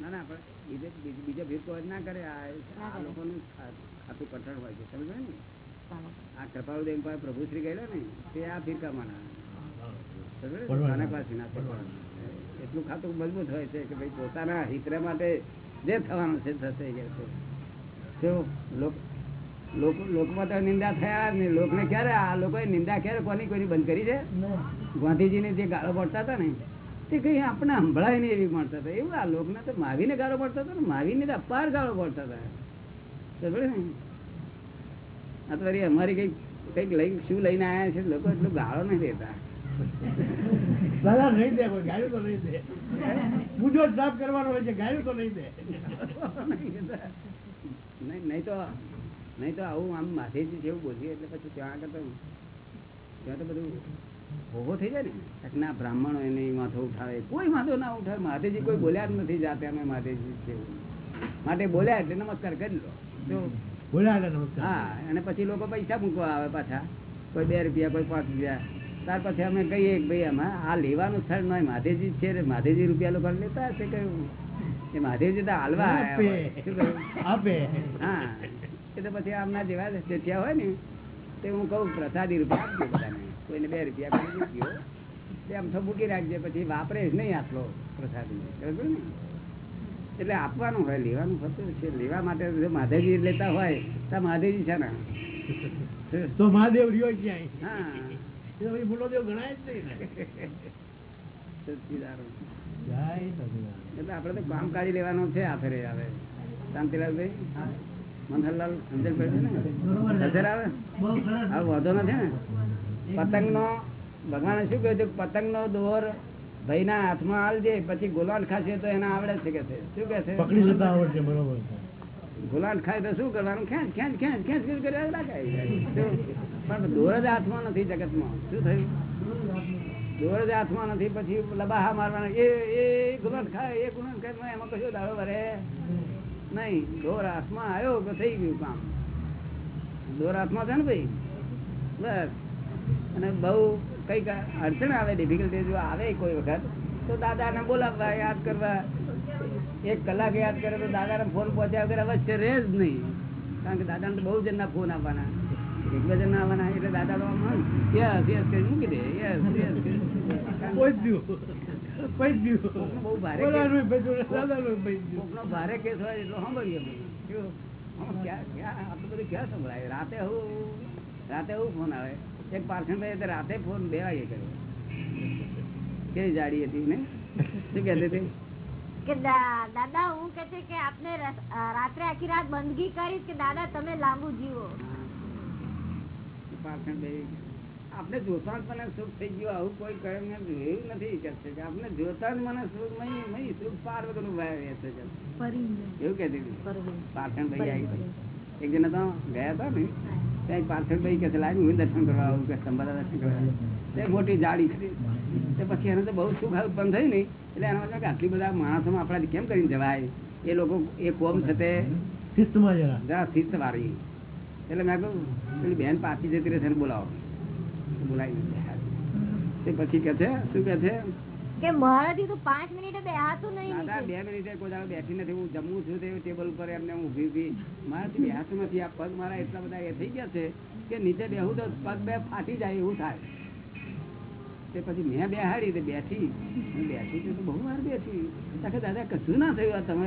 ના ના પણ બીજે બીજા ભેદભાવ ના કરે. આ લોકોનું ખાતું કઠણ હોય છે સમજો ને? આ આ કૃપાળુદેવ પાસે પ્રભુ શ્રી ગયેલો ને તે આ ફિરકામાં. એટલું ખાતું મજબૂત હોય છે કે ભાઈ પોતાના હિતરે માટે જે થવાનું છે થશે કે લોક- લોકો લોકમાં તો નિંદા થયા ને લોકને ક્યારે આ લોકોએ નિંદા ક્યારે કોની કોની બંધ કરી છે? ગાંધીજીને જે ગાળો પડતા હતા ને? તે કઈ આપણે સંભળાય નહીં એવી મળતા હતા. એવું આ લોકને તો માવીને ગાળો પડતા હતા ને? માવીને તો અપાર ગાળો પડતા હતા. સમજ્યો ને? આ તો વળી અમારી કંઈક કંઈક લઈ શું લઈને આવ્યા છે? લોકો એટલું ગાળો નહીં દેતા. નહીં દે ગાયું તો નહીં દે. પૂજો જ સાફ કરવાનો હોય છે ગાયું તો નહીં દે. નહીં નહીં તો નહીં તો આવું આમ માથેજી જેવું બોલીએ એટલે પછી ત્યાં આગળ તો ત્યાં તો બધું ભોગો થઈ જાય ને? ના બ્રાહ્મણો એને માથો ઉઠાવે. કોઈ માથો ના ઉઠાવે. માથેજી કોઈ બોલ્યા જ નથી જાતે. અમે માથેજી છે માટે બોલ્યા એટલે નમસ્કાર કરી લો. બોલ્યા નમસ્કાર. હા અને પછી લોકો પૈસા મૂકવા આવે પાછા. કોઈ બે રૂપિયા કોઈ પાંચ રૂપિયા. ત્યાર પછી અમે કહીએ કે ભાઈ આમાં આ લેવાનું સ્થળ નહીં માધેજી જ છે માધેજી રૂપિયા લોકો લેતા હશે કયું? એ માધેજી તો હાલવા આપે. કહ્યું? હા. એ તો પછી આમના જેવા જેઠિયા હોય ને. તે હું કહું પ્રસાદી રૂપિયા આપજો બધાને. કોઈને બે રૂપિયા કરી મૂક્યો તે તો મૂકી રાખજે પછી વાપરે જ નહીં આટલો પ્રસાદ બરાબર ને? એટલે આપવાનું હોય લેવાનું હોતું છે લેવા માટે જો માધેજી લેતા હોય તો માધેજી છે ને? તો મહાદેવ રહ્યો ક્યાંય હા. ભૂલો દેવ ગણાય જ નહીં. એટલે આપડે તો કામ કાઢી લેવાનું છે આખરે આવે આવે શાંતિલાલભાઈ મનહરલાલ સમજણ પડી ને? આવે વાંધો નથી ને? પતંગ નો ભગવાને શું કહ્યું છે પતંગ નો દોર ભાઈ ના હાથમાં આલજે પછી ગુલાન ખાશે તો એને આવડે છે કે શું કે છે? પકડી જતા આવડશે બરોબર. ગુલાન ખાય તો શું કરવાનું? ખેંચ ખેંચ ખેંચ ખેંચ ખેંચ કર્યા રાખાય પણ દોર જ હાથમાં નથી જગતમાં. શું થયું? દોર જ હાથમાં નથી પછી લબાહા મારવાના. એ એ ગુલાન ખાય એ ગુલાન ખાય એમાં કશું દાડો ભરે નહીં. દોર હાથમાં આવ્યો તો થઈ ગયું કામ. દોર હાથમાં છે ને ભાઈ? બસ. અને બહુ કંઈક અડચણ આવે ડિફિકલ્ટી જો આવે કોઈ વખત તો દાદાને બોલાવવા યાદ કરવા એક કલાક યાદ કરે તો દાદાને ફોન પહોંચ્યા વગર અવશ્ય રહે જ નહીં. કારણ કે દાદાને તો બહુ જણના ફોન આવવાના. એક બે જણના આવવાના એટલે દાદા તો યસ યસ કરી મૂકી દે. Yes yes. બહુ ભારે કેસ. હોય એટલો સાંભળીએ ક્યાં બધું ક્યાં સંભળાય? રાતે હું રાતે હું ફોન આવે? એક પાર્સણભાઈ તો રાતે ફોન બે વાગે કર્યો. કેવી જાડી હતી ને શું કહેતી હતી? કે દાદા હું કે છે કે આપને રાત્રે આખી રાત બંદગી કરી કે દાદા તમે લાંબુ જીવો? પાર્સણભાઈ આપણે જોતા જ મને સુખ થઈ ગયું આવું કોઈ કહે એવું જોયું નથી કે આપણે જોતા જ મને સુખ મહી મહી સુખ પાર વગરનું ભાઈ છે એવું કહેતી હતી. ભાઈ આવી એક જણા તો ગયા હતા ને? ત્યાં પાર્થણભાઈ કે લાવી હું દર્શન કરવા આવું કે સંભાળા દર્શન કરવા તે મોટી જાડી તે પછી એને તો બહુ સુખ ઉત્પન્ન થયું નહીં. એટલે એના માટે આટલી બધા માણસોમાં આપણા કેમ કરીને જવાય? એ લોકો એ કોમ થતે શિસ્તમાં જરા. શિસ્ત વાળી એટલે મેં કહ્યું પેલી બેન પાછી જતી રહેશે બોલાવો. બોલાવી તે પછી કે છે શું કે છે? કે મારાથી તો પાંચ મિનિટે બેહાતું નહીં દાદા બે મિનિટે કોઈ બેઠી નથી. હું જમું છું તે ટેબલ ઉપર એમને હું ઊભી ઊભી મારાથી બેહાતું નથી. આ પગ મારા એટલા બધા એ થઈ ગયા છે કે નીચે બેહું તો પગ બે ફાટી જાય એવું થાય. તે પછી મેં બેહાડી તે બેઠી. હું બેઠી તો બહુ વાર બેઠી. તાકે દાદા કશું ના થયું. આ તમે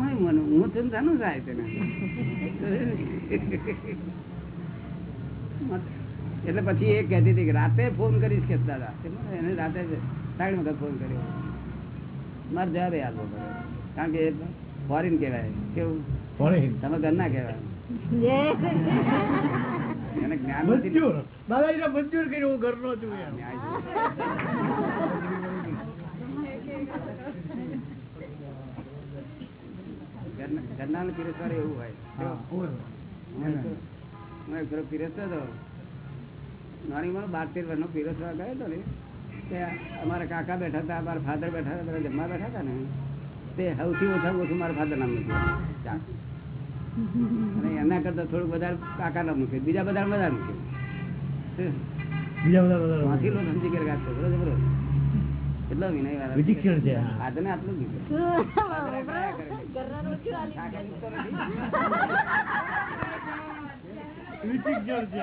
હું મને. હું છું શાનું થાય તેને એટલે પછી એ કહેતી હતી કે રાતે ફોન કરીશ કે દાદા. એને રાતે સાઈડ વખત ફોન કર્યો. મારે જવાબ યાદ પડ્યો કારણ કે ફોરેન કહેવાય. કેવું? ફોરેન. તમે ઘરના કહેવાય. નાની માં બાર તેર વર્ષનો પીરસવા ગયો હતો ને. તે અમારા કાકા બેઠા હતા મારા ફાધર બેઠા હતા બધા જમવા બેઠા હતા ને? તે સૌથી ઓછા ઓછું મારા ફાધર નામ મૂક્યું. અને એના કરતા થોડુંક વધારે કાકા નામ મૂક્યું. બીજા બધા વધારે મૂક્યું. બીજા બધા ત્યાંથી લોકો સમજી ગયા કે છોકરો જબરો કેટલો વિનય વાળા વિચિક્ષણ છે, હા. આટલું કીધું. વિચિક્ષણ છે.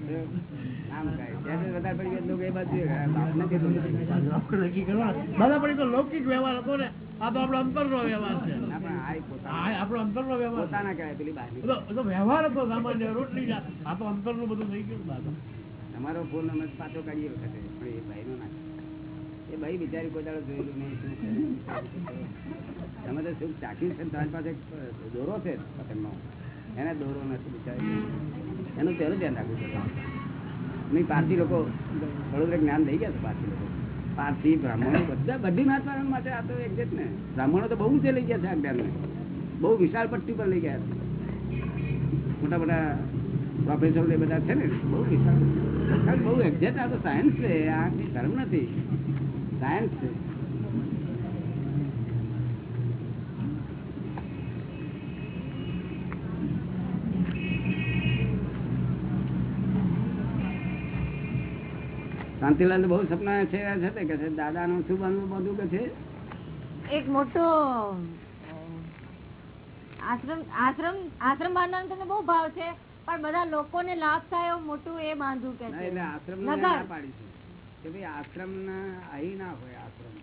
દાદા પણ તો લૌકિક વ્યવહાર હતો ને. આ તો આપણો અંતરનો વ્યવહાર છે. ના પણ આ ય પોતાના- આ આપણો અંતરનો વ્યવહાર પોતાના કહેવાય પેલી બહારની એ તો એ તો વ્યવહાર હતો સામાન્ય રોટલી આ તો અંતરનું બધું થઈ ગયું દાદા અમારો ફોન અમે પાછો કાઢીએ વખતે, પણ એ ભાઈ નો. નાખે એ ભાઈ બિચારી કોઈ દાડો જોયેલું નહીં શું તમે તો સુખ ચાખ્યું છે તમારી પાસે દોરો છે? પતંગનો. એને દોરો નથી બિચારી. એનું તેનું ધ્યાન રાખવું પડે નહીં, પારસી લોકો વડોદરા જ્ઞાન લઈ ગયા છે પારસી લોકો. પારસી, બ્રાહ્મણો બધા બધી મહાત્મા માટે આ તો એક્ઝેક્ટ ને બ્રાહ્મણો તો બહુ ઊંચે લઈ ગયા છે આ જ્ઞાનને. બહુ વિશાળ પટ્ટી પર લઈ ગયા છે. મોટા મોટા પ્રોફેસર એ બધા છે ને, બહુ વિશાળ. બહુ એક્ઝેક્ટ આ તો સાયન્સ છે, આ કંઈ ધર્મ નથી. સાયન્સ છે. શાંતિલાલ બહુ સપના છે કે છે દાદાનું શું બનવું બધું કે છે? એક મોટો આશ્રમ આશ્રમ આશ્રમ બાંધવાનો તમને બહુ ભાવ છે પણ બધા લોકોને લાભ થાય એવું મોટું એ બાંધવું કે છે. એટલે આશ્રમ ના પાડી છે. કે ભાઈ આશ્રમ ના અહીં ના હોય આશ્રમ.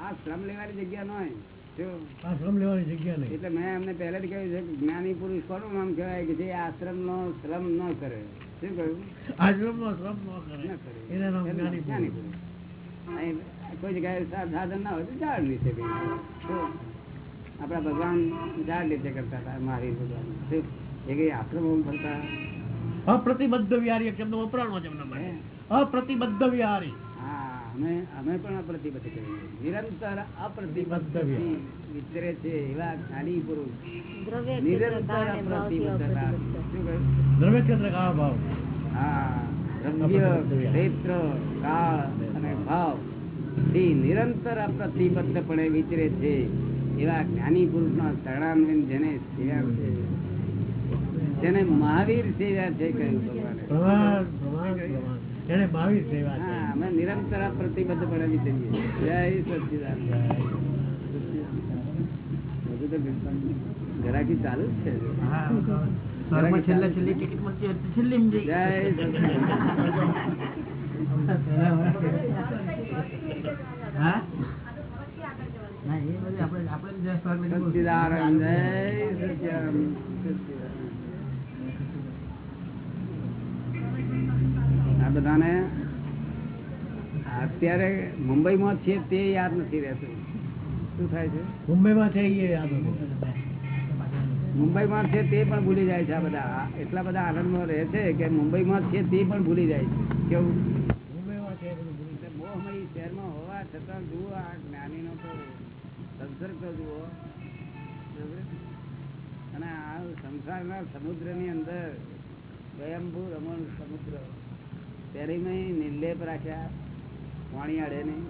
આ શ્રમ લેવાની જગ્યા ન હોય. જો. લેવાની જગ્યા નહીં. એટલે મેં એમને પહેલેથી કહ્યું છે જ્ઞાની પુરુષ કોનું નામ કહેવાય કે જે આશ્રમ નો શ્રમ ન કરે. શું કહ્યું? આશ્રમનો શ્રમ ન ન કરે. કરે એના નામ જ્ઞાની જ્ઞાની પુરુષ. પુરુષ. કોઈ જગ્યાએ સાધન ના હોય તો ઝાડ નીચે. આપણા ભગવાન ઝાડ નીચે કરતા હતા મારી ભગવાન? એ કઈ આશ્રમ ફરતા? અપ્રતિબદ્ધ વિહારી શબ્દ વપરાણો છે એમના માટે. અપ્રતિબદ્ધ વિહારી અમે અમે પણ અપ્રતિબદ્ધ કરીએ નિરંતર અપ્રતિબદ્ધ વિચરે છે એવા જ્ઞાની પુરુષ. નિરંતર અપ્રતિબદ્ધતા અપ્રતિબદ્ધ. દ્રવ્ય કેન્દ્ર કાળ ભાવ. હા દ્રવ્ય ક્ષેત્ર કાળ અને ભાવથી નિરંતર અપ્રતિબદ્ધપણે વિચરે છે એવા જ્ઞાની પુરુષના શરણાન્વયન જેને સેવ્યા છે. તેને મહાવીર સેવ્યા છે કહ્યું ભગવાને. એને ભાવી સેવા છે હા અમે નિરંતર અપ્રતિબદ્ધપણે વિચરીએ જય સચિદાન બધું તો ઘરાકી ચાલુ જ છે. ઘરાકી ચાલુ જ છે. જય સચ્ચિદાનંદ જય સચ્ચિદાનંદ. આ બધાને અત્યારે મુંબઈમાં છે તે યાદ નથી રહેતું. શું થાય છે? મુંબઈમાં છે એ યાદ. મુંબઈમાં છે તે પણ ભૂલી જાય છે આ બધા. એટલા બધા આનંદમાં રહે છે કે મુંબઈમાં છે તે પણ ભૂલી જાય છે. કેવું? મુંબઈમાં છે મોહમય શહેરમાં હોવા છતાં જુઓ આ જ્ઞાનીનો તો સંસર્ગ જુઓ. અને આ સંસારના સમુદ્રની અંદર સ્વયંભૂ રમણ સમુદ્ર. તેરીમાં નિર્લેપ રાખ્યા. પાણી અડે નહીં.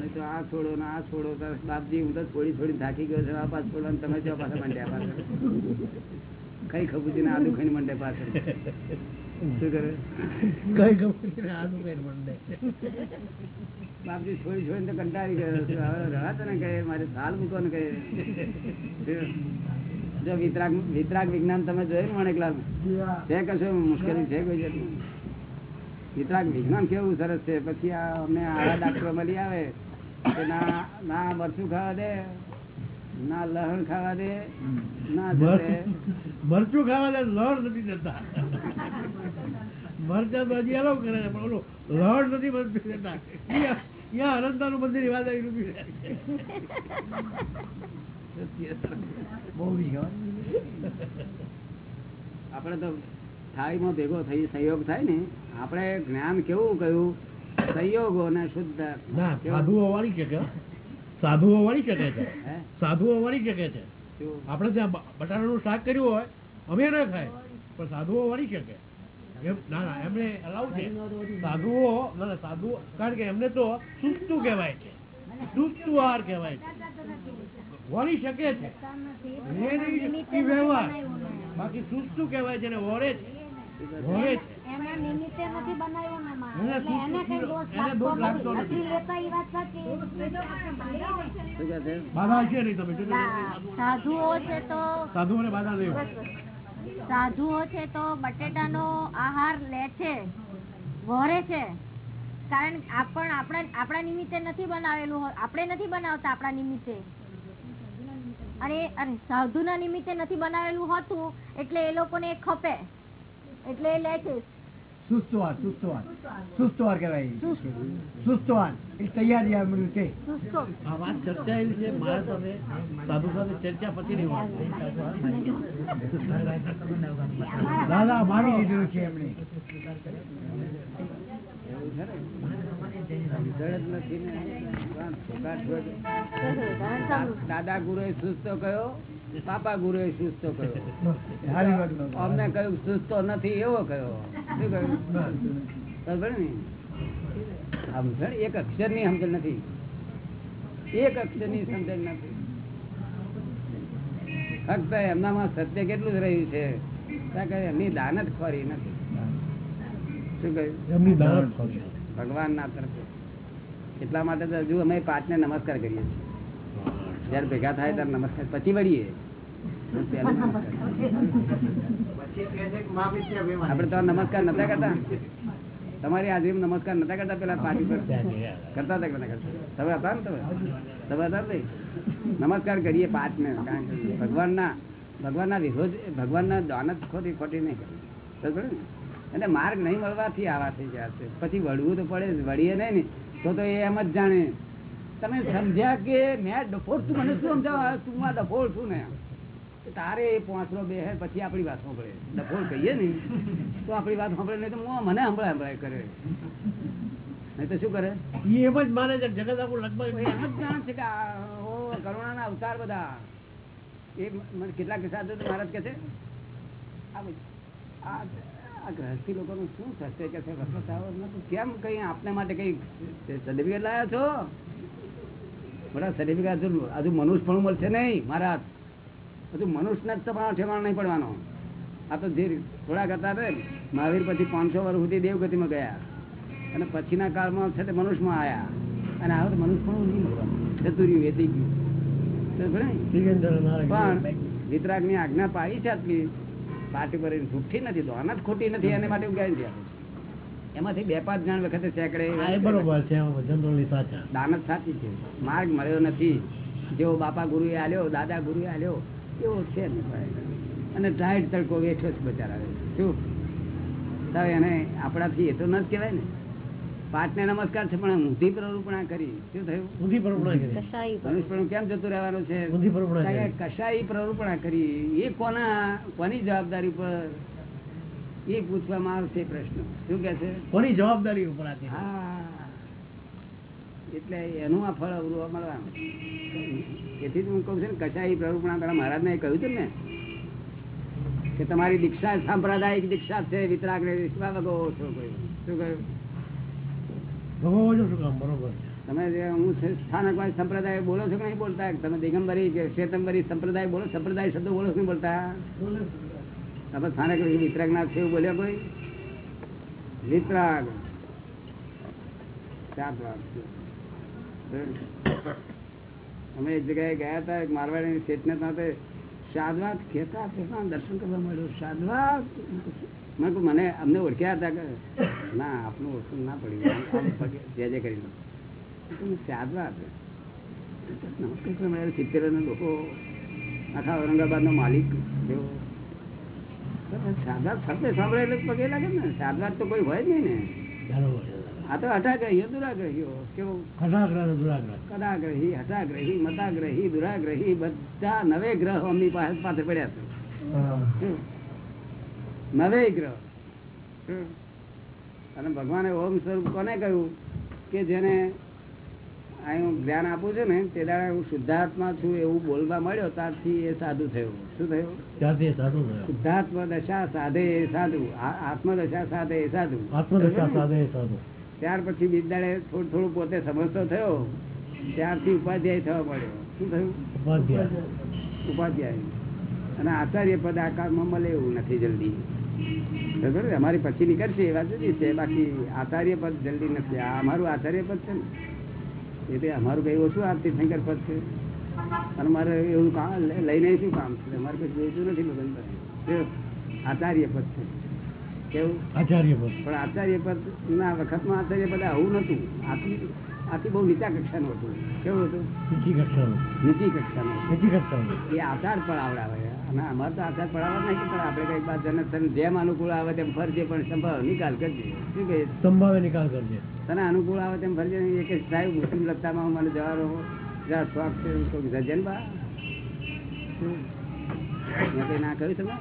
ને? તો આ છોડો ને આ છોડો બાપજી હું તો થોડી થોડી થાકી ગયો છું. આ પાછ છોડો ને તમે જો પાછા મંડ્યા પાછળ? કઈ ખબુજી ને આદુ ખાઈને મંડે પાછળ? શું કરે? કઈ ખબર નહીં, આનું કઈ મંડે બાપજી છોડી છોડીને તો કંટાળી ગયો છું. હવે રહા તને કહે મારે થાલ મૂકો ને કહે. જો વિતરાગ વિતરાગ વિજ્ઞાન તમે જોયું ને મણેકલાલ છે કશું મુશ્કેલી છે કોઈ જતું વિતરાગ વિજ્ઞાન કેવું સરસ છે? પછી આ અમને આવા ડાક્ટરો મળી આવે કે ના ના મરચું ખાવા દે ના લહણ ખાવા દે ના મરચું ખાવા દે લહણ નથી જતા મરચા તો હજી અલાવ કરે છે પણ ઓલું લહણ નથી મરચું જતા યા- યા અનંતાનું મંદિર વાત આવી રૂપી આપણે તો થાળીમાં ભેગો થઈ સંયોગ થાય ને આપણે જ્ઞાન કેવું કહ્યું? સંયોગો ને શુદ્ધ સાધુઓ વાળી શકે સાધુઓ વાળી શકે છે. સાધુઓ વાળી શકે છે. આપણે ત્યાં બટાટા બટાટાનું શાક કર્યું હોય અમે ના ખાય પણ સાધુઓ વાળી શકે ના ના એમને અલાઉ છે. સાધુઓ ના સાધુઓ કારણ કે એમને તો સુસ્તું કહેવાય છે. સુસ્તું આહાર કહેવાય છે. વળી શકે છે. વ્યવહાર. બાકી સુસ્તું કહેવાય છે? વળે છે. વળે ને સાધુઓ છે તો બટેટા બટેટાનો આહાર લે છે વરે છે. કારણ કે આપણ આપણા આપણા નિમિત્તે નથી બનાવેલું હોય. આપણે નથી બનાવતા આપણા નિમિત્તે. અને અરે સાધુના નિમિત્તે નથી બનાવેલું હોતું એટલે એ લોકોને એ ખપે. એટલે એ લે છે. સુસ્તવાર સુસ્તવાર સુસ્તવાર કહેવાય સુસ્ત. સુસ્તવાર એક તૈયારી આ છે. આ વાત ચર્ચાયેલી છે મારા સાથે સાધુ સાથે ચર્ચા પછીની વાત દાદા માની લીધેલું છે એમણે. દાદા ગુરુએ સુસ્તો કયો? પાપા ગુરુએ સુસ્તો કયો. અમને કહ્યું સુસ્તો નથી એવો કયો. શું કહ્યું? સમજણ એક અક્ષરની સમજણ નથી. એક અક્ષરની સમજણ નથી. ફક્ત એમનામાં સત્ય કેટલું જ રહ્યું છે. એમની દાનત ખોરી નથી. શું કહ્યું? એમની દાનત ખોરી. ભગવાન ના તરફ. એટલા માટે તો હજુ અમે પાંચને નમસ્કાર કરીએ છીએ. જયારે ભેગા થાય ત્યારે નમસ્કાર. પછી વળીએ આપણે તો નમસ્કાર નતા કરતા. તમારી હાજરી નમસ્કાર નતા કરતા પેલા પાર્ટી પર. કરતા હતા કરતા? તમે હતા ને તમે? તમે હતા ને નમસ્કાર કરીએ પાંચ ને ભગવાનના ભગવાનના વિરોધ, ભગવાનના દાનત ખોટી ખોટી નહીં બરાબર ને? એટલે માર્ગ નહીં મળવાથી આવા થઈ ગયા છે. પછી વળવું તો પડે વળીએ નહીં ને તો તો એ એમ જ જાણે. તમે સમજ્યા કે મેં ડફોડ તું મને શું સમજાવ? તું આ ડફોળ છું ને. તારે એ પાંચરો બે હે પછી આપણી વાત સાંભળે. ડફોળ કહીએ ને તો આપણી વાત સાંભળે નહીં તો મોં મને સંભળાય સંભળાય કરે. નહીં તો શું કરે? એમ જ માને છે જગત આખું લગભગ એમ જ જાણે છે કે કરુણાના અવતાર બધા. એ કેટલાક સાધુ મહારાજ કે છે? આ આ ગ્રહસ્થી લોકોનું શું થશે કે. કેમ કઈ આપને માટે કઈ સર્ટિફિકેટ લાયા છો? બધા સર્ટિફિકેટ હજુ હજુ મનુષ્ય પણ મળશે નહીં મારા હજુ મનુષ્યના જ તમારો ઠેકાણો નહીં પડવાનો. આ તો જે થોડા કરતા ને, મહાવીર પછી પાંચસો વર્ષ સુધી દેવગતિમાં ગયા. અને પછીના કાળમાં છે તે મનુષ્યમાં આવ્યા અને હવે તો મનુષ્ય પણ નહીં મળવાનું ચતુર્યું વેતી ગયું. પણ વિતરાગની આજ્ઞા પાડી છે આટલી. પાર્ટી પર એની નથી તો અનાજ ખોટી નથી એને માટે હું ગેરંટી આપું છું. એમાંથી બે પાંચ જણ વખતે સેકડે હા બરોબર છે જનરલી સાચા. છે. માર્ગ મળ્યો નથી. જેવો બાપા ગુરુએ આલ્યો દાદા ગુરુએ આલ્યો એવો છે અને ટાઈટ તડકો વેઠો છે બચારા શું? એને આપણાથી એ તો ન જ કહેવાય ને. પાઠને નમસ્કાર છે પણ ઊંધી પ્રરૂપણા કરી. શું થયું? ઊંધી કરી. મનુષ્યપણું કેમ જતું રહેવાનું છે? ઊંધી પરપણા કારણ કરી. કે કશાઈ પ્રરૂપણા કરી? એ કોના કોની જવાબદારી ઉપર? એ પૂછવામાં આવશે પ્રશ્ન. શું કે છે? કોની જવાબદારી ઉપર હા. એટલે એનું આ ફળ અવરવા મળવાનું. તેથી જ હું કહું છું ને કશાઈ પ્રરૂપણા પેલા મહારાજને કહ્યું હતું ને કે તમારી દીક્ષા સાંપ્રદાયિક દીક્ષા છે વિતરાગ ને વિશ્વા વગો છો કહ્યું શું કહ્યું? ભગવાન શું કામ બરોબર તમે જે હું છે સંપ્રદાય બોલો છો કે નહીં બોલતા? તમે દિગંબરી કે શ્વેતંબરી સંપ્રદાય બોલો સંપ્રદાય શબ્દો બોલો છો નહીં બોલતા? તમે સ્થાનક વિતરાગ ના છે બોલ્યા કોઈ? વિતરાગ. ચાર વાત છે. અમે એક જગ્યાએ ગયા હતા એક મારવાડી શેઠને સાથે શાદવાત કહેતા હતા દર્શન કરવા મળ્યું. કહ્યું મને અમને ઓળખ્યા હતા કે ના આપનું ઓળખું ના પડ્યું જે જે કરીને તમે નમસ્કાર સિત્તેર લોકો આખા ઔરંગાબાદનો માલિક એવો શાદવાત શબ્દ સાંભળે એટલે પગે લાગે ને. શાદવાત તો કોઈ હોય જ નહીં ને. આ તો હઠાગ્રહીઓ દુરાગ્રહીઓ કેવું કદાગ્રહી હઠાગ્રહી મતાગ્રહી દુરાગ્રહી બધા નવે ગ્રહ અમની પાસે પાસે પડ્યા છે? નવે ગ્રહ અને ભગવાને ઓમ સ્વરૂપ કોને કહ્યું? કે જેને અહીં હું જ્ઞાન આપું છું ને તે દાડે હું શુદ્ધાત્મા છું એવું બોલવા મળ્યો ત્યારથી એ સાધુ થયું. શું થયું? સાધુ શુદ્ધાત્મ દશા સાધે એ સાધુ. આત્મદશા સાધે એ સાધુ. આત્મદશા સાધે એ સાધુ. ત્યાર પછી બિદાડે થોડું થોડું પોતે સમજતો થયો. ત્યારથી ઉપાધ્યાય થવા મળ્યો શું થયું? ઉપાધ્યાય. ઉપાધ્યાય. અને આચાર્ય પદ આકારમાં મળે એવું નથી જલ્દી. અમારી પછી નીકળશે એ વાત જુદી છે. બાકી આચાર્ય પદ જલ્દી નથી. આ અમારું આચાર્ય પદ છે ને. એટલે અમારું કઈ ઓછું આ તીર્થંકર પદ છે. અને મારે એવું કામ લઈને શું કામ છે? અમારે કઈ જોઈતું નથી ભગવાન આચાર્ય પદ છે. કેવું? આચાર્ય પદ. પણ આચાર્ય પદ ના વખતમાં આચાર્ય પદ આવું નતું આથી આથી બહુ નીચા કક્ષાનું હતું. કેવું હતું? નીચી કક્ષાનું. નીચી કક્ષાનું. નીચી કક્ષાનું. એ આચાર પડાવડાવે અને અમારે તો આધાર પડાવવા નહીં પણ આપણે કઈ બાદ જેમ અનુકૂળ આવે તેમ ફરજે પણ સંભાવ નિકાલ કરજે. શું કહે? સંભાવે નિકાલ કરજે. તને અનુકૂળ આવે તેમ ફરજે એક જ સાહેબ મુસ્લિમ લગતામાં મને જવાનો જરા શોખ છે કોઈ સજ્જન બા. મેં કઈ ના કહ્યું તમે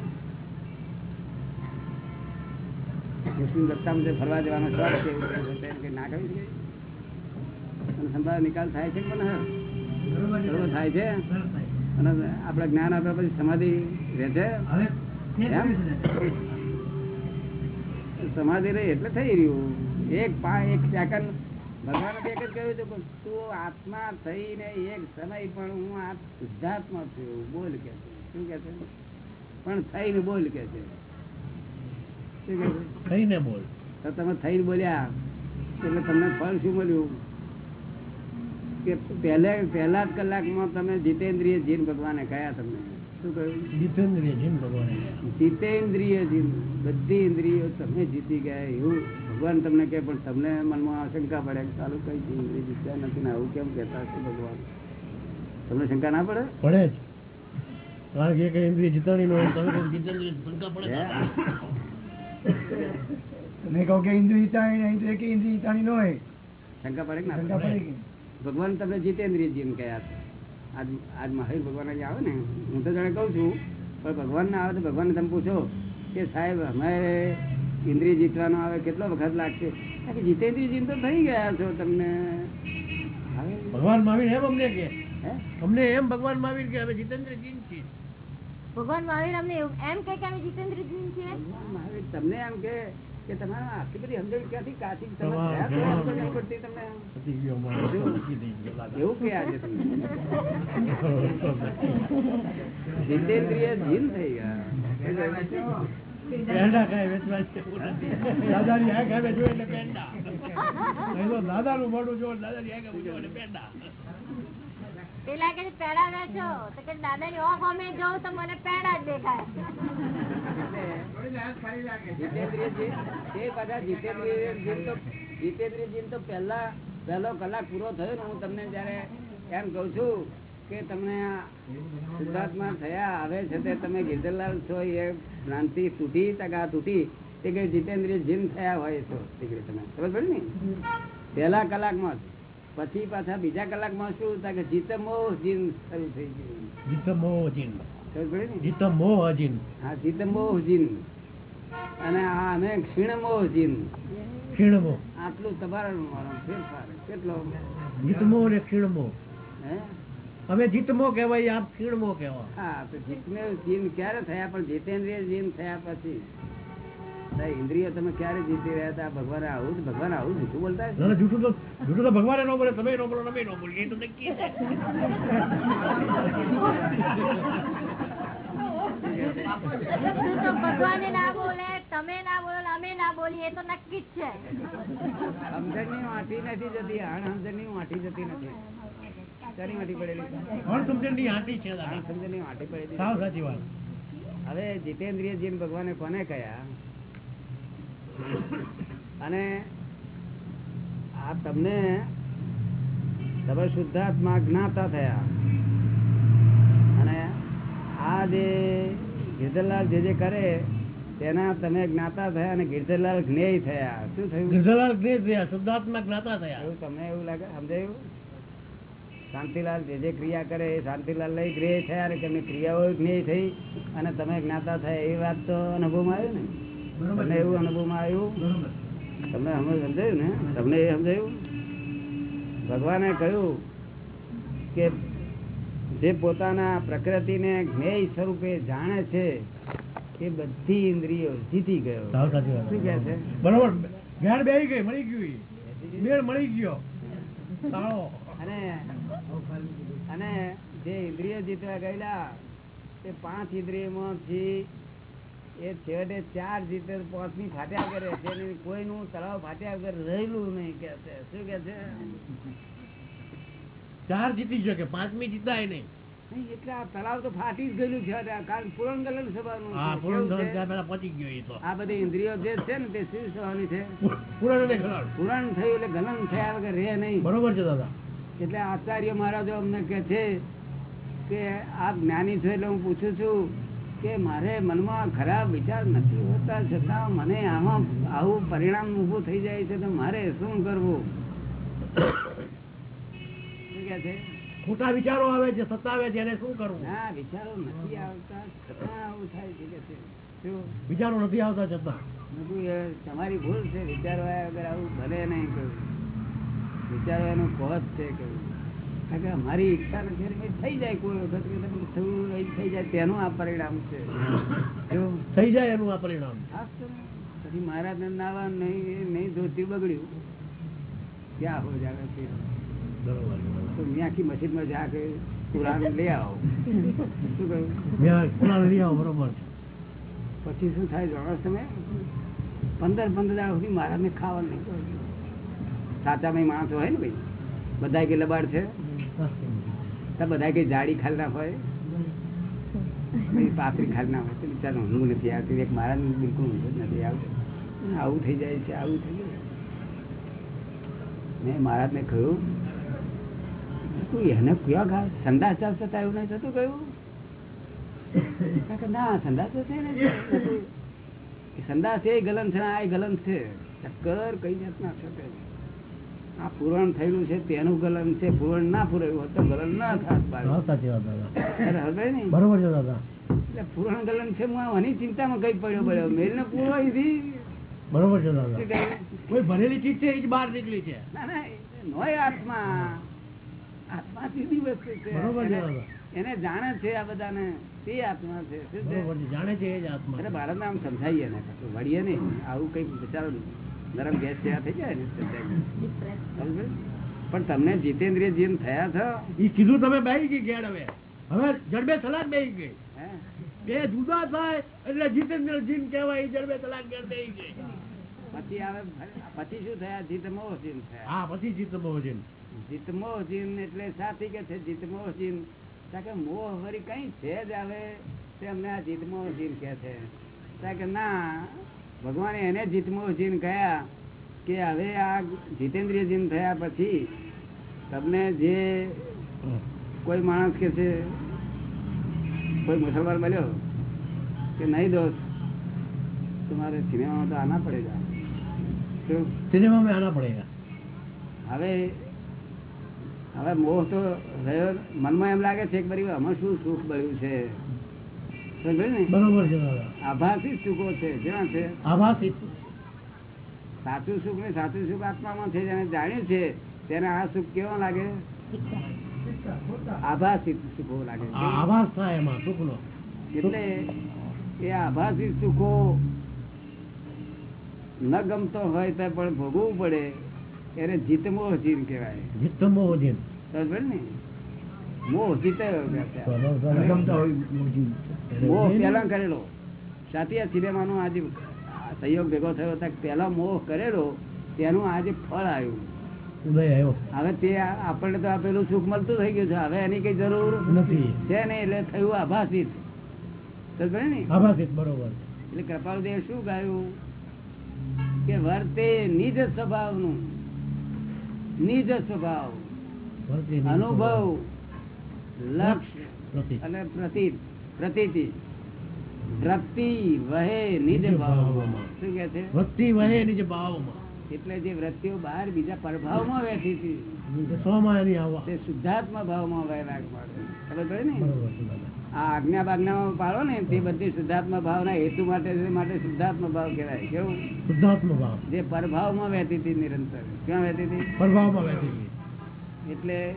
મુસ્લિમ લગતામાં જે ફરવા જવાનો શોખ છે કંઈ ના કહ્યું? છે સંભાવ નિકાલ થાય છે પણ થાય છે? અને આપડે જ્ઞાન આપ્યા પછી સમાધિ રહેશે સમાધિ રહી એટલે થઈ રહ્યું. એક પા એક સેકન્ડ ભગવાન એક જ કહ્યું હતું કે તું આત્મા થઈને એક સમય પણ હું આ શુદ્ધાત્મા છું. બોલ કે શું કે છે? પણ થઈને બોલ કે છે. શું કે થઈને બોલ. તો તમે થઈને બોલ્યા. એટલે તમને ફળ શું મળ્યું? કે પહેલે પહેલા જ કલાકમાં તમે જીતેન્દ્રિય જીન ભગવાને કયા તમને. શું કહ્યું? જીતેન્દ્રિય જીન ભગવાને જીતેન્દ્રિય જીન. બધી ઇન્દ્રિયો તમે જીતી ગયા એવું ભગવાન તમને કહે પણ તમને મનમાં શંકા પડે કે ચાલુ કઈ ઇન્દ્રિય જીત્યા નથી ને આવું કેમ કહેતા છે ભગવાન? તમને શંકા ના પડે? પડે જ. કારણ કે એક ઇન્દ્રિય જીતાણી નો હોય તમે જીતેન્દ્રિય શંકા પડે? તમે કહો કે ઇન્દ્રિય જીતાણી ઇન્દ્રિય જીતાણી નો હોય. શંકા પડે શંકા પડે? ભગવાન તમને જીતેન્દ્રિયજી એમ કયા છે. આજ આજ મહાવીર ભગવાન જે આવે ને હું તો જાણે કહું છું પણ ભગવાન ના આવે તો ભગવાનને તમે પૂછો કે સાહેબ અમારે ઇન્દ્રિય જીતવાનો આવે કેટલો વખત લાગશે? કે તો થઈ ગયા છો તમને. ભગવાન મહાવીર એમ અમને કે અમને એમ ભગવાન મહાવીર કે અમે જીતેન્દ્રજી છીએ. ભગવાન મહાવીર અમને એમ કે કે અમે જીતેન્દ્રજી છીએ? મહાવીર તમને એમ કે કે તમારે આટલી બધી સમજણ ક્યાંથી કાચી સમજ પડતી તમને. એવું કે આજે જીતેન્દ્રિય જીન થઈ ગયા. પેંડા ખાય વેચવા દાદાની એટલે દાદાની એટલે પેલા કે વેચો તો કે દાદાની ઓખ અમે જોઉં તો મને પેડા જ દેખાય. પહેલો કલાક પૂરો છું એ ભ્રાંતિ તૂટી ટકા તૂટી, તે કઈ જીતેન્દ્રિય જીમ થયા હોય છો તમે, ખબર ને? પહેલા કલાકમાં પછી પાછા બીજા કલાકમાં શું કે જીતમો જીન શરૂ થઈ ગયું જીતમો જીન અને આ અમે ક્ષીણમો ક્ષીણમો. આટલું તમારા મારો ફેરફાર. કેટલો? જીતમો ને ક્ષીણમો. હે? અમે જીતમો કહેવાય આપ ક્ષીણમો કહેવા હા તો જીતને જીન ક્યારે થયા? પણ જીતેન્દ્રિય જીન થયા પછી. ઇન્દ્રિયો તમે ક્યારે જીતી રહ્યા હતા? ભગવાન આવું ભગવાન આવું જૂઠું બોલતા? જૂઠું તો જૂઠું તો ભગવાને ન બોલે તમે ન બોલો ન એ તો નક્કી ભગવાને ના બોલે તમે ના બોલો અમે ના બોલીએ તો નક્કી જ છે. સમજણની વાંટી નથી જતી અણ સમજણની વાંટી જતી નથી. શાની વાંટી પડેલી? સમજણની છે વાંટી સાવ સાચી વાત. હવે ભગવાને કોને કહ્યા? અને આ તમને તમે શુદ્ધાત્મા જ્ઞાતા થયા. અને આ જે ગિરધરલાલ જે જે કરે તેના તમે જ્ઞાતા થયા અને ગિરધરલાલ જ્ઞેય થયા. શું થયું? ગિરધરલાલ જ્ઞેય થયા શુદ્ધાત્મા જ્ઞાતા થયા. એવું તમને એવું લાગે સમજાયું? શાંતિલાલ જે જે ક્રિયા કરે એ શાંતિલાલ લઈ જ્ઞેય થયા અને તેમની ક્રિયાઓ જ્ઞેય થઈ અને તમે જ્ઞાતા થયા. એ વાત તો અનુભવમાં આવ્યું ને? તમને એવું અનુભવમાં આવ્યું? તમને અમે સમજાયું ને? તમને એ સમજાયું? ભગવાને કહ્યું કે જે પોતાના પ્રકૃતિને જ્ઞેય સ્વરૂપે જાણે છે એ બધી ઇન્દ્રિયો જીતી ગયો. શું કે છે? બરોબર. ઘેર બેહી ગઈ મળી ગયું મેળ મળી ગયો. અને અને જે ઇન્દ્રિયો જીતવા ગયેલા તે પાંચ ઇન્દ્રિયોમાંથી એ છેવટે ચાર જીતે પાંચમી ફાટ્યા કરે છે. કોઈનું તળાવ ફાટ્યા વગર રહેલું નહીં કે છે. શું કે છે? ચાર જીતી શકે પાંચમી જીતાય નહીં. એટલે આ તળાવ તો ફાટી જ ગયેલું છે કારણ પૂરણ ગલન સ્વભાવનું હા પૂરણ કેવું છે? પહોંચી ગયો એ તો. આ બધી ઇન્દ્રિયો જે છે ને તે શું સ્વભાવની છે. પૂરણ ને ખરાડ પૂરણ થયું એટલે ગલન થયા વગર રહે નહીં. બરોબર છે દાદા. એટલે આચાર્ય મહારાજો અમને કહે છે કે આ જ્ઞાની છો એટલે હું પૂછું છું કે મારે મનમાં ખરાબ વિચાર નથી હોતા છતાં મને આમાં આવું પરિણામ ઊભું થઈ જાય છે તો મારે શું કરવું? શું છે? ખોટા વિચારો આવે છે સતાવે છે એને શું કરવું? ના વિચારો નથી આવતા છતાં થાય છે કે છે? વિચારો નથી આવતા છતાં. તમારી ભૂલ છે વિચારો વગર આવું ભલે નહીં કહ્યું. વિચારો એનું કોત છે કહ્યું કારણ કે અમારી ઈચ્છા નથી થઈ જાય કોઈ વખત કે એ થઈ જાય તેનું આ પરિણામ છે. થઈ જાય એનું આ પરિણામ. પછી મહારાજ નાવા નહીં નહીં ધોતી બગડ્યું. ક્યાં હો જાવે મેં આખી મસ્જિદમાં જા કે કુરાન લઈ આવો. શું કહ્યું? મેં લઈ આવો બરોબર. પછી શું થાય જાણો તમે? પંદર પંદર દાડા સુધી મહારાજને ખાવા નહીં કહ્યું. સાચા ભાઈ માણસો હોય ને ભાઈ બધા કે લબાડ છે. તો બધા કે જાડી ખાલી ના હોય. પાતળી ખાલી ના હોય. તો બિચારો ઊંઘ નથી આવતી. એક મારા બિલકુલ ઊંઘ જ નથી આવતી. આવું થઈ જાય છે આવું થઈ જાય મેં મહારાજને કહ્યું કોઈ એને કયા ઘા સંદાસ ચાલતા એવું નહીં થતું કહ્યું ના સંદાસ તો ને સંદાસ એ ગલન છે આ ગલન છે. ચક્કર કઈ જાતના છે આ પૂરણ થયેલું છે તેનું ગલન છે. પૂરણ ના પૂરાયું હોત તો ગલન ના થાત બરોબર છે દાદા. એટલે પૂરણ ગલન છે હું આની ચિંતામાં કઈ પડ્યો પડ્યો. મેલ ને પૂરો બરોબર છે દાદા. કોઈ ભરેલી ચીજ છે એ જ બહાર નીકળી છે. ના ના નોય આત્મા. આત્મા સીધી વસ્તુ છે એને- જાણે છે આ બધાને તે આત્મા છે. જાણે છે એટલે આત્મા આમ સમજાવીએ ને વળીએ ને આવું કઈ વિચારો નરમ ગેસ જેવા થઈ જાય ને પણ તમને જીતેન્દ્રિય જીન થયા છો? એ કીધું તમે બેહી ગઈ ઘેર હવે. હવે જડબે તલાક બેહી ગઈ. બે જુદા થાય એટલે જીતેન્દ્ર જીમ કહેવાય જડબે થલાક ઘેર બેહી ગઈ. પછી આવે પછી શું થયા? જીતમોહ જીમ થયા. હા પછી જીત મોહજીન જીતમોહ જીન એટલે સાથી કે છે જીતમોહ જીન કે મોહ વરી કઈ છે જ આવે તે અમને આ જીતમોહ જીન કે છે કે ના ભગવાને એને જીતમોહ જીન કહ્યા કે હવે આ જીતેન્દ્રિય જીન થયા પછી તમને જે કોઈ માણસ કે છે કોઈ મુસલમાન મળ્યો કે નહીં દોસ્ત તમારે સિનેમામાં તો આના પડેગા સિનેમામાં આના પડેગા હવે હવે મોહ તો રહ્યો મનમાં એમ લાગે છે કે આમાં શું સુખ મળ્યું છે? બરોબર છે આભાસી સુખો છે. કેવા છે? આભાસી સાચું સુખ ને સાચું સુખ આત્મામાં છે જેને જાણ્યું છે તેને આ સુખ કેવો લાગે? આભાસી સુખો લાગે આભાસ થાય એમાં સુખનો. એટલે એ આભાસી સુખો ન ગમતો હોય તો પણ ભોગવવું પડે. એને જીતમોહ જીન કહેવાય. જીત મોહજીન. સમજ ને? મોહ હોય મોહ પેલા કરેલો. આ સિનેમાનો આજે સહયોગ ભેગો થયો હતા પેલા મોહ કરેલો તેનું આજે ફળ આવ્યું. હવે તે આપણને તો આપેલું સુખ મળતું થઈ ગયું છે. હવે એની કઈ જરૂર નથી. છે નહીં એટલે થયું આભાસિત. આભાસિત બરોબર. એટલે કૃપાલદેવ શું ગાયું? કે વર્તે નિજ સ્વભાવનું. નિજ સ્વભાવ અનુભવ લક્ષ અને પ્રતીત પ્રતીતિ. વૃત્તિ વહે નિજ ભાવમાં. શું કે છે? વૃત્તિ વહે નિજ ભાવમાં. એટલે જે વૃત્તિઓ બહાર બીજા પ્રભાવમાં વહેતી હતી. તે શુદ્ધાત્મા ભાવમાં વહેલા મળે ખબર પડે ને? આ આજ્ઞા બાજ્ઞામાં પાડો ને તે બધી શુદ્ધાત્મા ભાવના હેતુ માટે માટે શુદ્ધાત્મા ભાવ કહેવાય. કેવું? શુદ્ધાત્મ ભાવ. જે પરભાવમાં વહેતી હતી નિરંતર. ક્યાં વહેતી હતી? પરભાવમાં વહેતી હતી. એટલે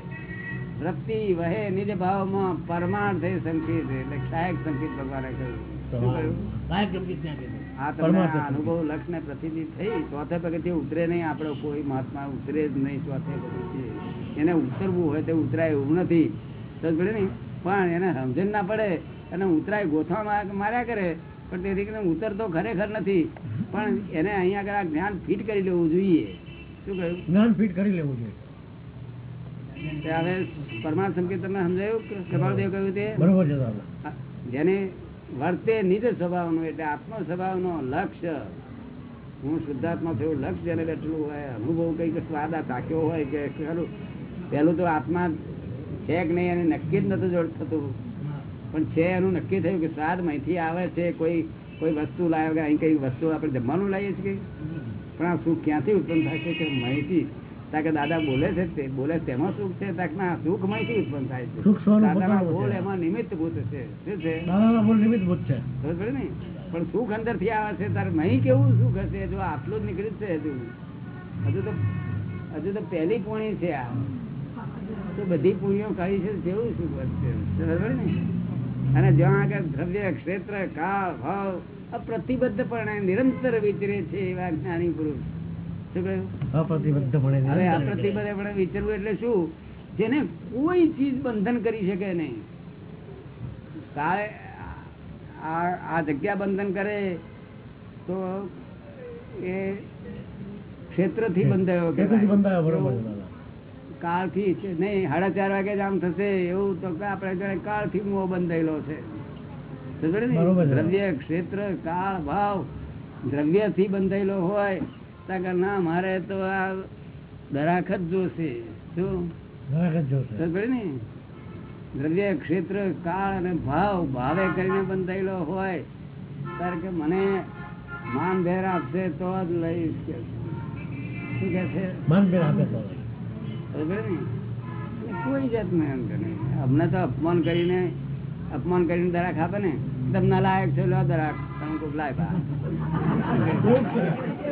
વૃત્તિ વહે નિજ ભાવમાં પરમાર્થે સંકિત એટલે સહાયક સંકેત ભગવાને કહ્યું. અનુભવ લક્ષ ને પ્રસિદ્ધિ થઈ. ચોથે પગથિયે ઉતરે નહીં. આપણે કોઈ મહાત્મા ઉતરે જ નહીં ચોથે પગથિયે. એને ઉતરવું હોય તે ઉતરાય એવું નથી. તો ને? પણ એને સમજણ ના પડે. અને ઉતરાય ગોથવા માર્યા કરે પણ કરીને ઉતરતો ખરેખર નથી. પણ એને અહીંયા આગળ આ જ્ઞાન ફિટ કરી લેવું જોઈએ. શું કહ્યું? જ્ઞાન ફિટ કરી લેવું જોઈએ. હવે પરમાર્થ સંકેત તમને સમજાયું કે કહ્યું તે? બરોબર જેને વર્તે નિજ સ્વભાવનું એટલે આત્મ સ્વભાવનો લક્ષ્ય. હું શુદ્ધાત્મા થયું લક્ષ્ય જેને બેઠેલું હોય અનુભવ કંઈક સ્વાદ આ ચાખ્યો હોય કે ખરું. પહેલું તો આત્મા છે કે નહીં એને નક્કી જ નતું જોડ થતું. પણ છે એનું નક્કી થયું કે સ્વાદ અહીંથી આવે છે કોઈ કોઈ વસ્તુ લાવે કે અહીં કઈ વસ્તુ આપણે જમવાનું લાવીએ છીએ કે પણ આ સુખ ક્યાંથી ઉત્પન્ન થાય છે કે માહિતી? તાકે દાદા બોલે છે તે બોલે તેમાં સુખ છે તા ના સુખ માહિતી ઉત્પન્ન થાય છે. દાદાના બોલ એમાં નિમિત્ત ભૂત છે. શું છે? દાદાના બોલ નિમિત્ત ભૂત છે. ખબર પડે ને? પણ સુખ અંદરથી આવે છે તારે નહીં કેવું સુખ હશે જો આટલું જ નીકળ્યું છે હજુ. હજુ તો હજુ તો પહેલી પોણી છે આ. તો બધી પૂરીઓ કરી છે તેવું શું ખબર ને? અને જ્યાં આગળ દ્રવ્ય ક્ષેત્ર કાળ ભાવ અપ્રતિબદ્ધપણે નિરંતર વિચરે છે એવા જ્ઞાની પુરુષ. શું કહ્યું? અપ્રતિબદ્ધપણે હવે અપ્રતિબદ્ધપણે વિચરવું એટલે શું? જેને કોઈ ચીજ બંધન કરી શકે નહીં. કાળે આ આ જગ્યા બંધન કરે તો એ ક્ષેત્રથી બંધાયો. બંધાયો બરોબર. કાળથી થી નહીં સાડા ચાર વાગે જ આમ થશે એવું તો કે આપણે જાણે કાળથી મોહ બંધાયેલો છે. દ્રવ્ય ક્ષેત્ર કાળ ભાવ દ્રવ્યથી બંધાયેલો હોય તો કે ના મારે તો આ દરાખ જ જોશે શું ને દ્રવ્ય ક્ષેત્ર કાળ અને ભાવ ભાવે કરીને બંધાયેલો હોય ત્યારે કે મને માન ભેર આપશે તો જ લઈશ કે છે. શું કે છે માનભેર આપે તો? કોઈ જાતનું એમ કે નહીં. અમને તો અપમાન કરીને અપમાન કરીને દરાક આપે ને તમને લાયક છે લો દરાક. તમે કોક લાય બા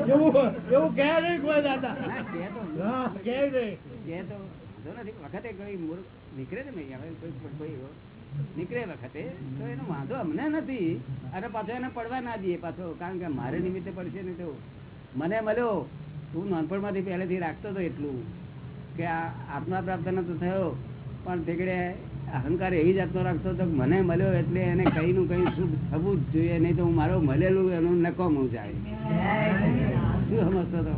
એવું નહીં કોઈ દાદા? કે તો તો નથી વખતે કોઈ મૂર્ખ નીકળે ને ભાઈ કોઈ કોઈ- કોઈ નીકળે વખતે તો એનો વાંધો અમને નથી. અને પાછો એને પડવા ના દઈએ પાછો કારણ કે મારે નિમિત્તે પડશે ને તો. મને મળ્યો હું નાનપણમાંથી પહેલેથી રાખતો હતો એટલું. કે આ આત્મા પ્રાપ્ત નતો થયો પણ તેકડે અહંકાર એવી જાતનો રાખતો હતો કે મને મળ્યો એટલે એને કઈ નું કઈ સુખ થવું જ જોઈએ નહીં તો હું મારો મળેલું એનું નકામું જાય. શું સમજતો હતો?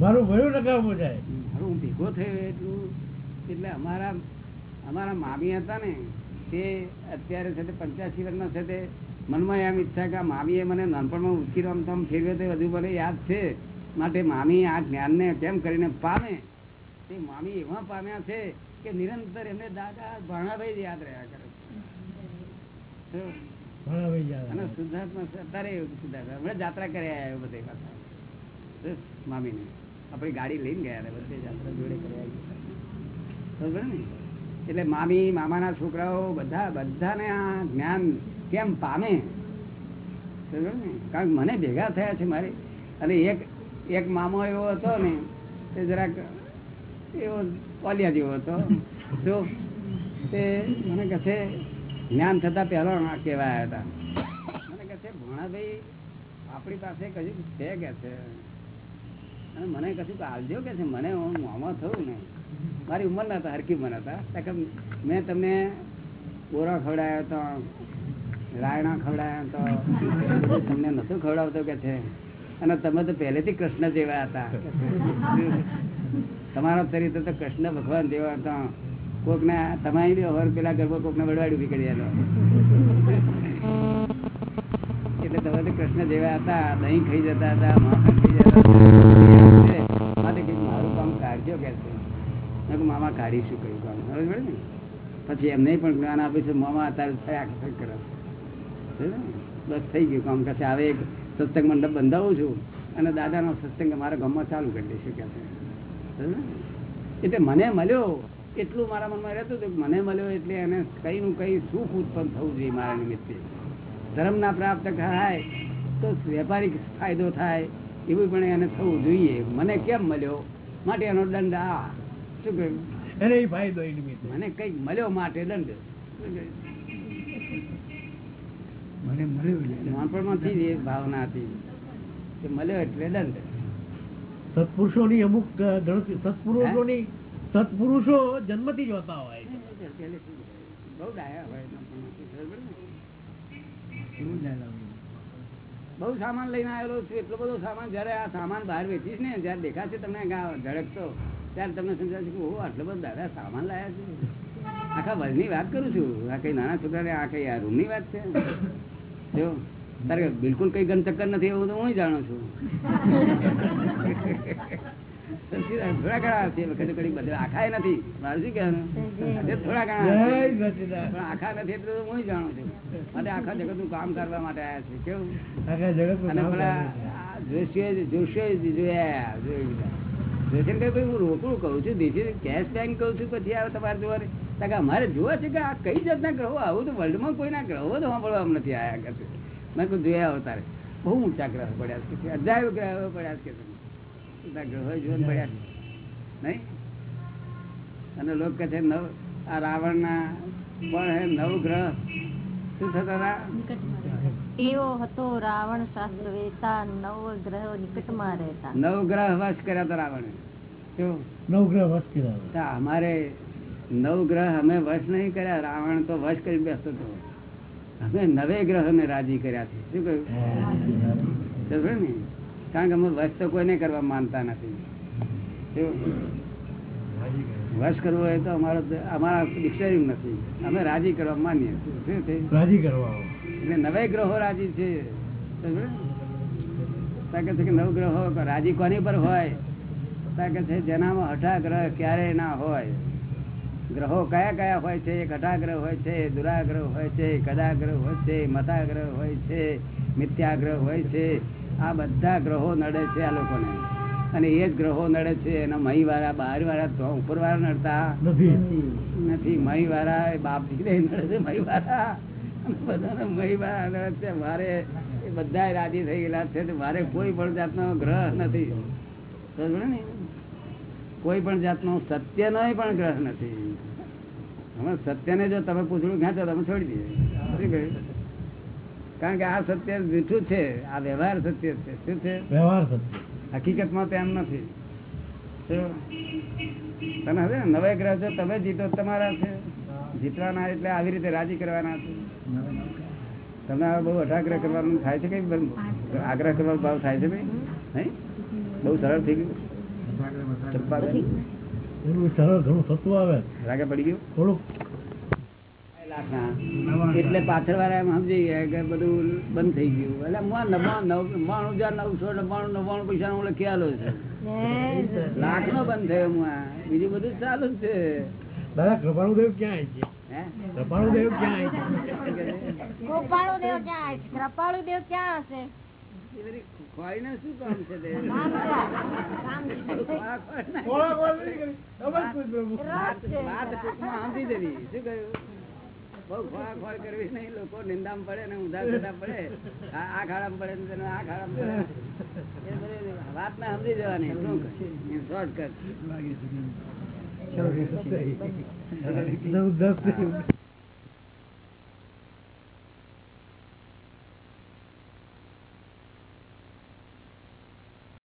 મારું ભયું નકામું જાય. મારું હું ભેગો થયો એટલું એટલે અમારા અમારા મામી હતા ને તે અત્યારે છે તે પંચ્યાસી વર્ષના છે તે મનમાં એમ ઈચ્છા કે મામીએ મને નાનપણમાં ઉચકીને આમ તો આમ ફેરવ્યો તે બધું મને યાદ છે. માટે મામી આ જ્ઞાનને કેમ કરીને પામે? તે મામી એવા પામ્યા છે કે નિરંતર એમને દાદા ભાણાભાઈ યાદ રહ્યા કરે અને શુદ્ધાત્મા અત્યારે શુદ્ધાત્મા. હમણાં જાત્રા કરી આવ્યો બધે પાછા. મામીને. આપણી ગાડી લઈને ગયા હતા બધે જાત્રા જોડે કરી આવી બરોબર ને? એટલે મામી મામાના છોકરાઓ બધા બધાને આ જ્ઞાન કેમ પામે? બરોબર ને? કારણ કે મને ભેગા થયા છે મારે. અને એક એક મામો એવો હતો ને તે જરાક એવો ઓલિયા જેવો હતો. તો તે મને કહે છે, જ્ઞાન થતાં પહેલો કહેવાયા હતા. મને કહે છે, ભણાભાઈ, આપણી પાસે કશું છે કે છે? અને મને કશું આવજો કે છે. મને હું મોમાં થયું ને મારી ઉંમર ના હતા હરકી ઉંમર હતા. કે મેં તમને બોરા ખવડાવ્યો તો રાયણા ખવડાવ્યા તો તમને નતું ખવડાવતો કે છે? અને તમે તો પહેલેથી કૃષ્ણ જેવા હતા. તમારો ચરિત્ર તો કૃષ્ણ ભગવાન જેવા હતા. કોકને તમે તમારી બી પેલા ગર્ભ કોકને વડવાડી ઊભી કરી એટલે તમે કૃષ્ણ જેવા હતા, દહીં ખાઈ જતા હતા, માખણ ખાઈ જતા મામા કાઢીશું કયું કામ. સમજ પડે ને? પછી એમને પણ જ્ઞાન આપ્યું છે, મામા અત્યારે થયા કરે? બસ થઈ ગયું કામ. કશે આવે એક સત્સંગ મંડપ બંધાવું છું અને દાદાનો સત્સંગ મારા ગામમાં ચાલુ કરી દઈશું કે? એટલે મને મળ્યો એટલું મારા મનમાં રહેતું હતું કે મને મળ્યો એટલે એને કઈ નું કઈ સુખ ઉત્પન્ન થવું જોઈએ મારા નિમિત્તે. ધર્મ પ્રાપ્ત થાય તો વેપારી ફાયદો થાય એવું પણ એને થવું જોઈએ. મને કેમ મળ્યો? માટે એનો દંડ આ. શું કહ્યું? એને ફાયદો મને કંઈક મળ્યો માટે દંડ? મને મળ્યો નાનપણમાંથી જ એ ભાવના હતી. કે મળ્યો એટલે દંડ. સત્પુરુષોની અમુક ગણતરી સત્પુરુષોની સત્પુરુષો જન્મથી જ હોતા હોય બહુ ડાયા હોય ને? બહુ સામાન લઈને આવેલો છું એટલો બધો સામાન જયારે આ સામાન બહાર વેચીશ ને જયારે દેખાશે તમને ધડકતો ત્યારે તમને સમજાશે કે ઓહો આટલો બધો દાદા સામાન લાયા છે. આખા વર્લ્ડની વાત કરું છું. આ કઈ નાના છોકરાને આ કઈ આ રૂમની વાત છે? જો. તારે બિલકુલ કઈ ગન ચક્કર નથી એવું તો હું જાણું છું. થોડા ઘણા છે વખતે ઘડી બધા આખાય નથી. મારું શું કહેવાનું? થોડા ઘણા જય છે. સચિદાનંદ. પણ આખા નથી એટલું હું જાણું છું. અને આખા જગતનું કામ કરવા માટે આવ્યા છે કેવું? આખા જગતનું અને પેલા કરે છે. આ જોશીએ જોશીએ જોયા જોઈ જોશીને કહ્યું, ભાઈ હું રોકડું કહું છું દેશી કેશ બેંક કહું છું પછી આવે તમારે જોવા કારણ કે અમારે જોવા છે કે આ કઈ જાતના ગ્રહો? આવું તો વર્લ્ડમાં કોઈના ગ્રહો તો સાંભળવા આમ નથી આયા કરતું. મેં કહ્યું જોયા તારે. બહુ ઊંચા ગ્રહ પડ્યા છે. કે હજારો ગ્રહો પડ્યા છે. ગ્રહો જોવા પડ્યા છે. નહીં? અને લોકો કહે છે નવ આ રાવણના પણ હે નવ ગ્રહ. શું થતા હતા? એવો હતો રાવણ શાસ્ત્ર વેતા નવ ગ્રહો નિકટમાં રહેતા. નવ ગ્રહ વશ કર્યા હતા રાવણે. શું? નવગ્રહ વસ કર્યા. અમારે નવ ગ્રહ અમે વશ નહીં કર્યા. રાવણ તો વશ કરી બેસતો હતો. અમે નવે ગ્રહ ને રાજી કર્યા છે. શું કહ્યું? ને? કારણ કે અમે વશ તો કોઈને કરવા માનતા નથી? વશ કરવો હોય તો અમારો અમારા ડિક્શનરી નથી. અમે રાજી કરવા માનીએ છીએ. શું છે? રાજી કરવા એટલે નવે ગ્રહો રાજી છે? તાકે છે કે નવ ગ્રહો રાજી કોની પર હોય? તાકે છે જેનામાં હઠાગ્રહ ક્યારેય ના હોય. ગ્રહો કયા કયા હોય છે? ઘટાગ્રહ હોય છે દુરાગ્રહ હોય છે કદાગ્રહ હોય છે મતાગ્રહ હોય છે મિથ્યાગ્રહ હોય છે. આ બધા ગ્રહો નડે છે આ લોકોને. અને એ જ ગ્રહો નડે છે એના મહી વાળા બહાર વાળા તો ઉપર વાળા નડતા? નથી. મહી વાળા એ બાપ દીકરી નડે છે મહી વાળા બધાને મહી વાળા નડે છે. મારે એ બધા રાજી થઈ ગયેલા છે. મારે કોઈ પણ જાતનો ગ્રહ નથી. ને? કોઈ પણ જાતનો સત્યનો પણ ગ્રહ નથી. હવે સત્યને જો તમે પૂછડું ખેંચો તમે છોડી દે? કારણ કે આ સત્ય જૂઠું છે આ વ્યવહાર સત્ય છે. શું છે? વ્યવહાર સત્ય. હકીકતમાં તેમ નથી. શું? તને હવે ને નવે ગ્રહ છો તમે જીતો તમારા છે. જીતવાના એટલે આવી રીતે રાજી કરવાના છે. તમને આ બહુ અઢાગ્રહ કરવાનું થાય છે કઈ આગ્રહ કરવાનો ભાવ થાય છે ભાઈ નહીં? બહુ સરળ થઈ ગયું. એટલે પાછળ વાળા એમ સમજી ગયા કે બધું બંધ થઈ ગયું. એટલે માં નવ્વાણું હજાર નવસો નવ્વાણું નવ્વાણું પૈસા નો ખ્યાલ છે. લાખ નો બંધ થયો બીજું બધું ચાલુ છે. દાદા કૃપાણુદેવ ક્યાં આવી છે હે? કૃપાણુદેવ ક્યાં આવી છે કૃપાળુ દેવ ક્યાં કૃપાળુ દેવ ક્યાં હશે? શું કામ છે ખોળા ખોળ શું કરવી નહીં. લોકો નિંદામાં પડે ને ઉધાર થતા પડે. આ આ ખાડામાં પડે ને તેને આ ખાડામાં પડે. વાત ને સમજી જવાની ટૂંક શોર્ટકટ.